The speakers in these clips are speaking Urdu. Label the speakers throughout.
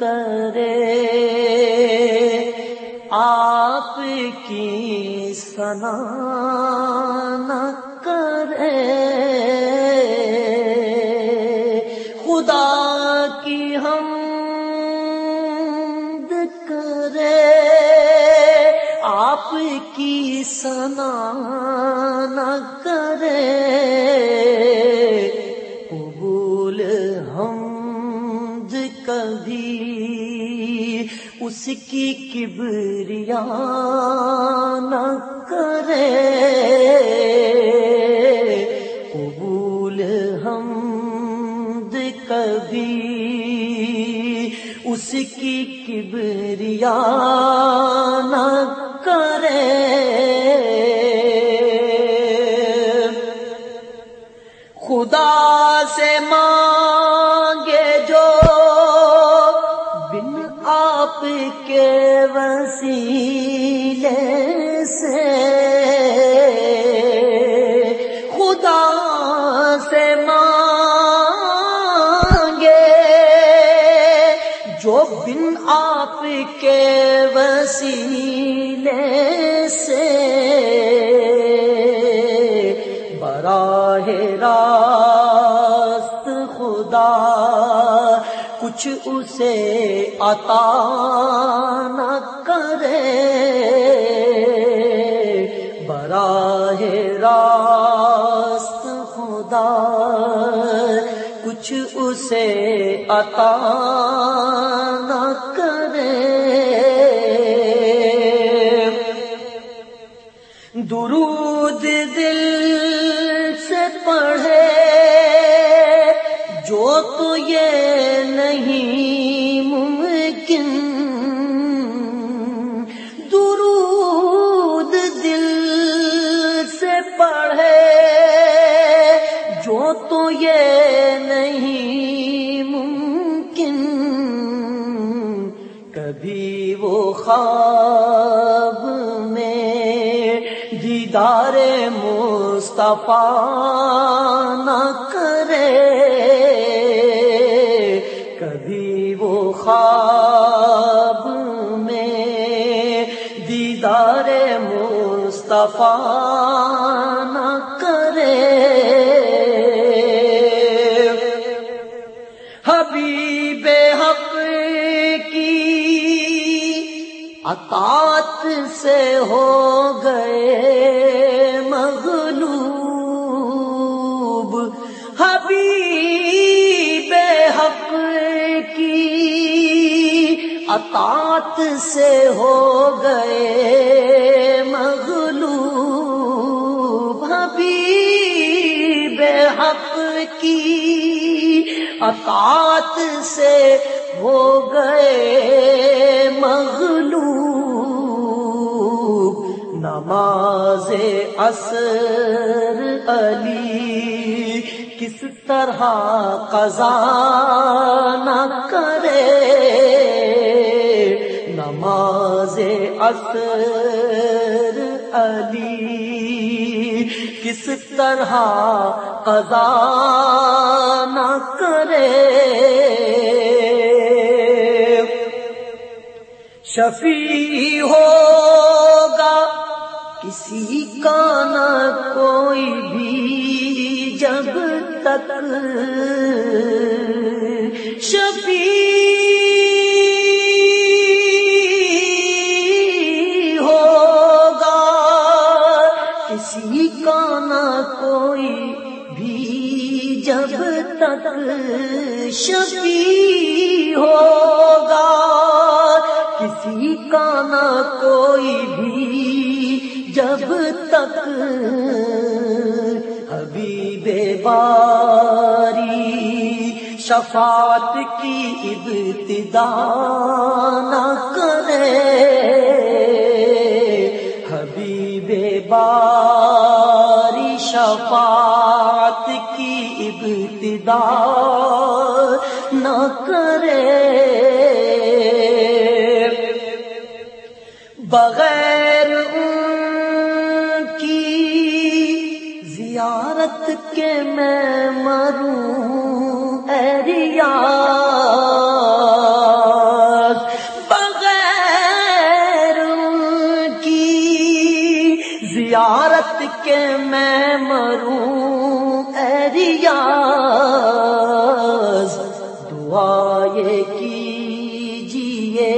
Speaker 1: کرے۔ آپ کی سنا نہ کرے۔ خدا کی ہم کرے۔ آپ کی سنا نہ کرے۔ اس کی کبریا نہ کرے۔ قبول ہم کبھی۔ اس کی کبریا نہ کرے۔ خدا سے مانگے وسیلے سے۔ خدا سے مانگے۔ جو بن آپ کے وسیلے سے۔ کچھ اسے عطا نہ کرے۔ براہ راست خدا، کچھ اسے عطا نہ کرے۔ درود دل کبھی وہ خواب میں دیدار مصطفیٰ نہ اطاعت سے ہو گئے مغلوب، حبیب حق کی۔ اطاعت سے ہو گئے مغلوب، حبیب حق کی۔ اطاعت سے ہو گئے مغلوب نماز اثر علی کس طرح قضا نہ کرے نماز اثر علی کس طرح قضا نہ کرے شفیع ہوگا کسی کا نہ کوئی بھی جب تک شفیع ہوگا، کسی کا نہ کوئی بھی جب تک شفیع ہوگا، کسی کا نہ کوئی بھی جب تک حبیب باری شفاعت کی ابتدا نہ کرے، حبیب باری شفاعت کی ابتدا نہ کرے۔ بغیر کے میں مروں اریا بغیر کی زیارت کے میں مروں اریا دعا یہ کیجیے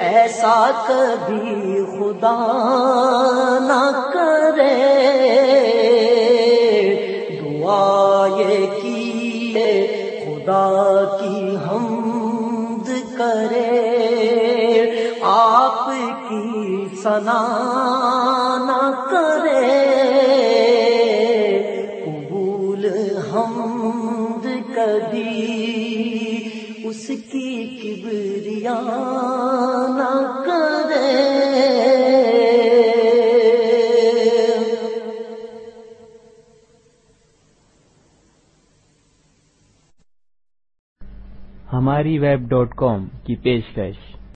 Speaker 1: ایسا کبھی خدا نہ کرے۔ کی حمد کرے، آپ کی سنا نہ کرے۔ قبول حمد کبھی اس کی کبریا نہ کرے۔
Speaker 2: ہماری ویب ڈاٹ کام کی پیشکش۔